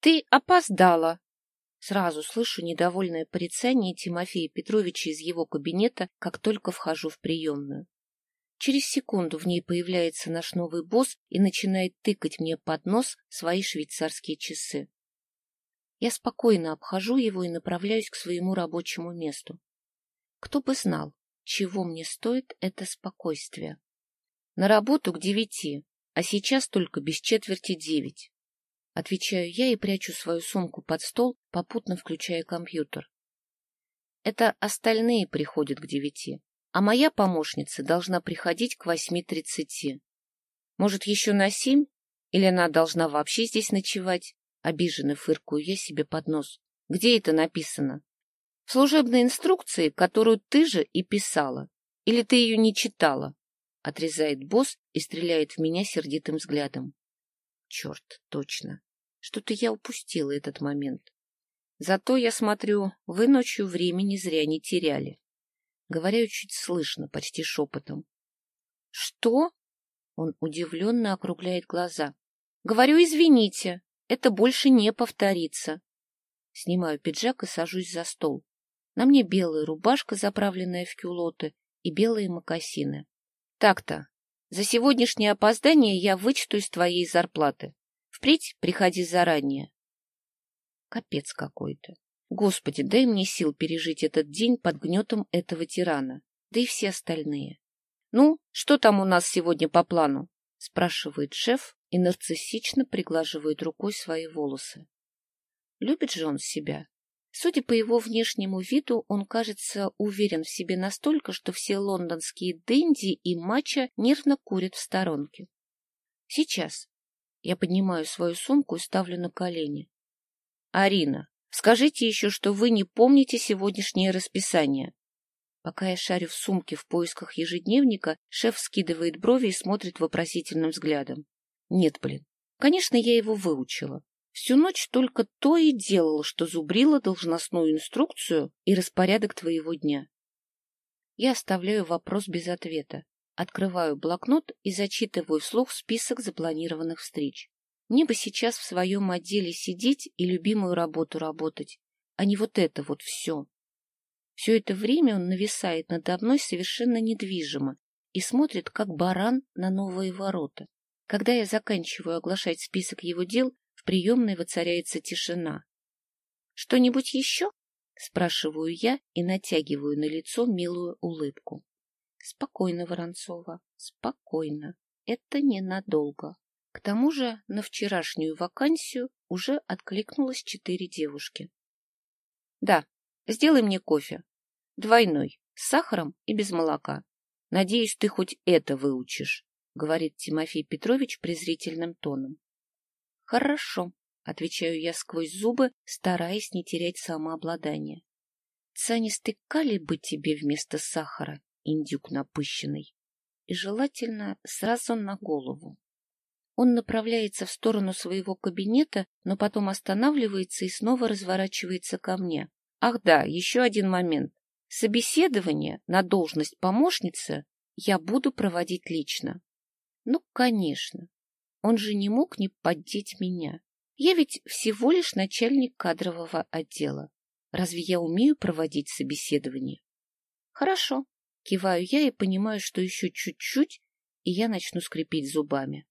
Ты опоздала. Сразу слышу недовольное порицание Тимофея Петровича из его кабинета, как только вхожу в приемную. Через секунду в ней появляется наш новый босс и начинает тыкать мне под нос свои швейцарские часы. Я спокойно обхожу его и направляюсь к своему рабочему месту. Кто бы знал, чего мне стоит это спокойствие. На работу к девяти, а сейчас только без четверти девять. Отвечаю я и прячу свою сумку под стол, попутно включая компьютер. Это остальные приходят к девяти а моя помощница должна приходить к восьми тридцати. Может, еще на семь? Или она должна вообще здесь ночевать? Обиженно фыркую я себе под нос. Где это написано? В служебной инструкции, которую ты же и писала. Или ты ее не читала? Отрезает босс и стреляет в меня сердитым взглядом. Черт, точно. Что-то я упустила этот момент. Зато, я смотрю, вы ночью времени зря не теряли. Говорю чуть слышно, почти шепотом. — Что? Он удивленно округляет глаза. — Говорю, извините, это больше не повторится. Снимаю пиджак и сажусь за стол. На мне белая рубашка, заправленная в кюлоты, и белые мокасины. Так-то, за сегодняшнее опоздание я вычту из твоей зарплаты. Впредь приходи заранее. Капец какой-то. Господи, дай мне сил пережить этот день под гнетом этого тирана, да и все остальные. — Ну, что там у нас сегодня по плану? — спрашивает шеф и нарциссично приглаживает рукой свои волосы. Любит же он себя. Судя по его внешнему виду, он, кажется, уверен в себе настолько, что все лондонские дэнди и мача нервно курят в сторонке. Сейчас. Я поднимаю свою сумку и ставлю на колени. — Арина, Скажите еще, что вы не помните сегодняшнее расписание. Пока я шарю в сумке в поисках ежедневника, шеф скидывает брови и смотрит вопросительным взглядом. Нет, блин. Конечно, я его выучила. Всю ночь только то и делала, что зубрила должностную инструкцию и распорядок твоего дня. Я оставляю вопрос без ответа, открываю блокнот и зачитываю вслух список запланированных встреч. Мне бы сейчас в своем отделе сидеть и любимую работу работать, а не вот это вот все. Все это время он нависает надо мной совершенно недвижимо и смотрит, как баран на новые ворота. Когда я заканчиваю оглашать список его дел, в приемной воцаряется тишина. — Что-нибудь еще? — спрашиваю я и натягиваю на лицо милую улыбку. — Спокойно, Воронцова, спокойно. Это ненадолго. К тому же на вчерашнюю вакансию уже откликнулось четыре девушки. — Да, сделай мне кофе. Двойной, с сахаром и без молока. Надеюсь, ты хоть это выучишь, — говорит Тимофей Петрович презрительным тоном. — Хорошо, — отвечаю я сквозь зубы, стараясь не терять самообладание. — Цианистый калий бы тебе вместо сахара, индюк напыщенный, и желательно сразу на голову. Он направляется в сторону своего кабинета, но потом останавливается и снова разворачивается ко мне. Ах да, еще один момент. Собеседование на должность помощницы я буду проводить лично. Ну, конечно. Он же не мог не поддеть меня. Я ведь всего лишь начальник кадрового отдела. Разве я умею проводить собеседование? Хорошо. Киваю я и понимаю, что еще чуть-чуть, и я начну скрипеть зубами.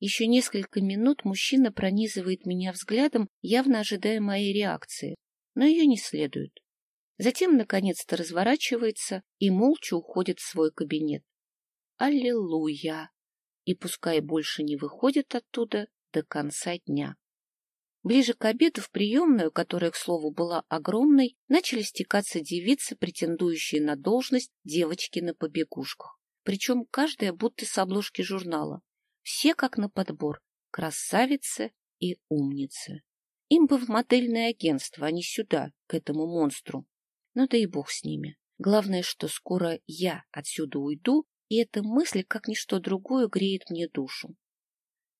Еще несколько минут мужчина пронизывает меня взглядом, явно ожидая моей реакции, но ее не следует. Затем, наконец-то, разворачивается и молча уходит в свой кабинет. Аллилуйя! И пускай больше не выходит оттуда до конца дня. Ближе к обеду в приемную, которая, к слову, была огромной, начали стекаться девицы, претендующие на должность девочки на побегушках. Причем каждая будто с обложки журнала. Все как на подбор, красавицы и умницы. Им бы в модельное агентство, а не сюда, к этому монстру. Но да и бог с ними. Главное, что скоро я отсюда уйду, и эта мысль, как ничто другое, греет мне душу.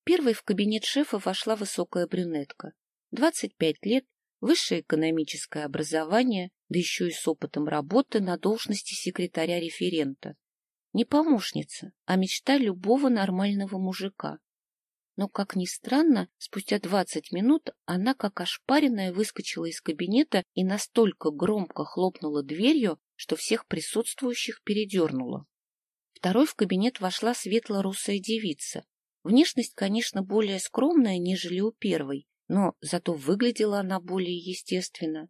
Первой в кабинет шефа вошла высокая брюнетка. Двадцать пять лет, высшее экономическое образование, да еще и с опытом работы на должности секретаря-референта. Не помощница, а мечта любого нормального мужика. Но, как ни странно, спустя двадцать минут она, как ошпаренная, выскочила из кабинета и настолько громко хлопнула дверью, что всех присутствующих передернула. Второй в кабинет вошла светло-русая девица. Внешность, конечно, более скромная, нежели у первой, но зато выглядела она более естественно.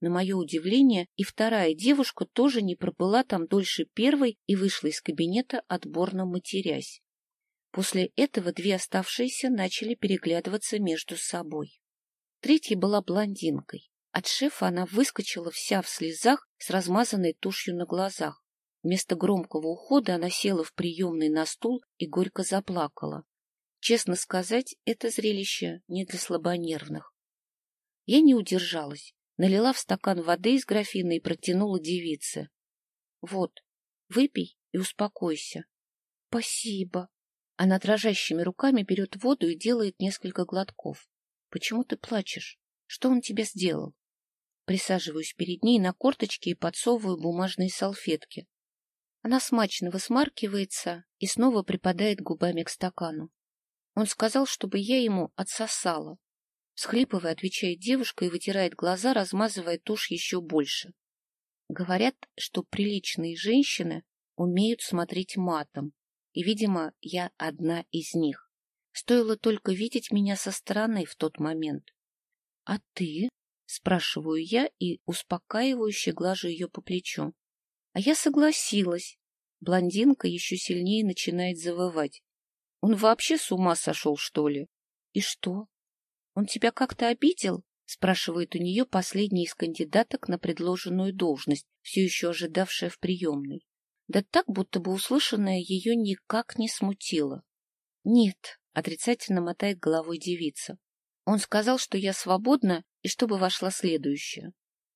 На мое удивление, и вторая девушка тоже не пробыла там дольше первой и вышла из кабинета, отборно матерясь. После этого две оставшиеся начали переглядываться между собой. Третья была блондинкой. От шефа она выскочила вся в слезах с размазанной тушью на глазах. Вместо громкого ухода она села в приемный на стул и горько заплакала. Честно сказать, это зрелище не для слабонервных. Я не удержалась, налила в стакан воды из графина и протянула девице. — Вот, выпей и успокойся. — Спасибо. Она дрожащими руками берет воду и делает несколько глотков. — Почему ты плачешь? Что он тебе сделал? Присаживаюсь перед ней на корточке и подсовываю бумажные салфетки. Она смачно высмаркивается и снова припадает губами к стакану. Он сказал, чтобы я ему отсосала. Схлипывая, отвечает девушка и вытирает глаза, размазывая тушь еще больше. Говорят, что приличные женщины умеют смотреть матом, и, видимо, я одна из них. Стоило только видеть меня со стороны в тот момент. — А ты? — спрашиваю я и успокаивающе глажу ее по плечу. А я согласилась. Блондинка еще сильнее начинает завывать. Он вообще с ума сошел, что ли? И что? Он тебя как-то обидел? Спрашивает у нее последняя из кандидаток на предложенную должность, все еще ожидавшая в приемной. Да так, будто бы услышанное ее никак не смутило. Нет, отрицательно мотает головой девица. Он сказал, что я свободна и чтобы вошла следующая.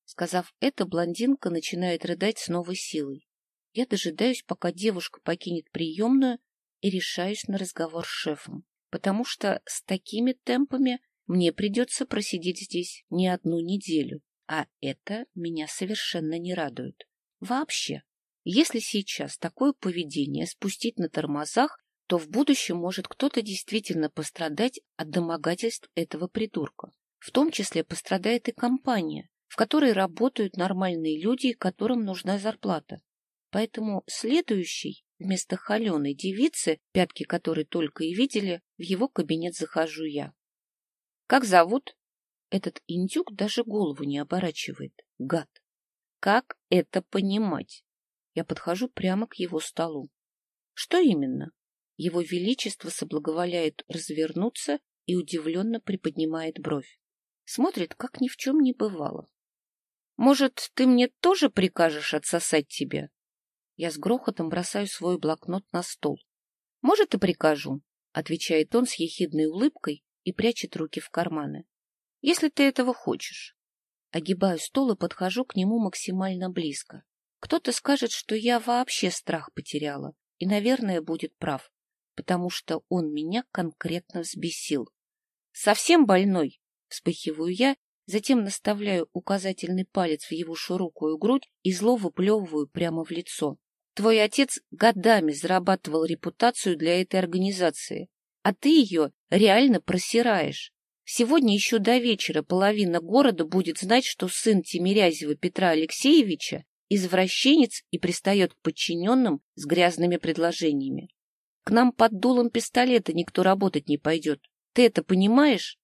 Сказав это, блондинка начинает рыдать с новой силой. Я дожидаюсь, пока девушка покинет приемную, и решаюсь на разговор с шефом, потому что с такими темпами мне придется просидеть здесь не одну неделю, а это меня совершенно не радует. Вообще, если сейчас такое поведение спустить на тормозах, то в будущем может кто-то действительно пострадать от домогательств этого придурка. В том числе пострадает и компания, в которой работают нормальные люди, которым нужна зарплата. Поэтому следующий, вместо холеной девицы, пятки которой только и видели, в его кабинет захожу я. — Как зовут? Этот индюк даже голову не оборачивает. Гад! Как это понимать? Я подхожу прямо к его столу. Что именно? Его Величество соблаговоляет развернуться и удивленно приподнимает бровь. Смотрит, как ни в чем не бывало. Может, ты мне тоже прикажешь отсосать тебя? Я с грохотом бросаю свой блокнот на стол. Может, и прикажу, отвечает он с ехидной улыбкой и прячет руки в карманы. Если ты этого хочешь. Огибаю стол и подхожу к нему максимально близко. Кто-то скажет, что я вообще страх потеряла, и, наверное, будет прав, потому что он меня конкретно взбесил. Совсем больной? Вспыхиваю я Затем наставляю указательный палец в его широкую грудь и зло выплевываю прямо в лицо. Твой отец годами зарабатывал репутацию для этой организации, а ты ее реально просираешь. Сегодня еще до вечера половина города будет знать, что сын Тимирязева Петра Алексеевича извращенец и пристает к подчиненным с грязными предложениями. К нам под дулом пистолета никто работать не пойдет. Ты это понимаешь?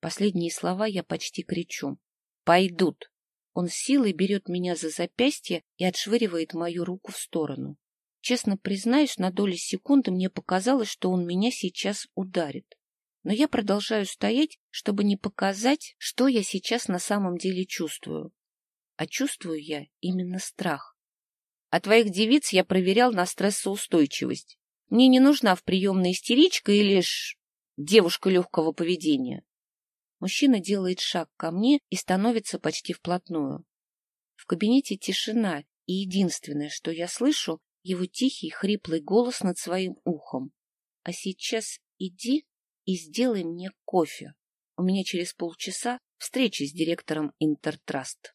Последние слова я почти кричу. «Пойдут!» Он силой берет меня за запястье и отшвыривает мою руку в сторону. Честно признаюсь, на доли секунды мне показалось, что он меня сейчас ударит. Но я продолжаю стоять, чтобы не показать, что я сейчас на самом деле чувствую. А чувствую я именно страх. А твоих девиц я проверял на стрессоустойчивость. Мне не нужна в приемной истеричка или ж девушка легкого поведения. Мужчина делает шаг ко мне и становится почти вплотную. В кабинете тишина, и единственное, что я слышу, его тихий, хриплый голос над своим ухом. А сейчас иди и сделай мне кофе. У меня через полчаса встреча с директором Интертраст.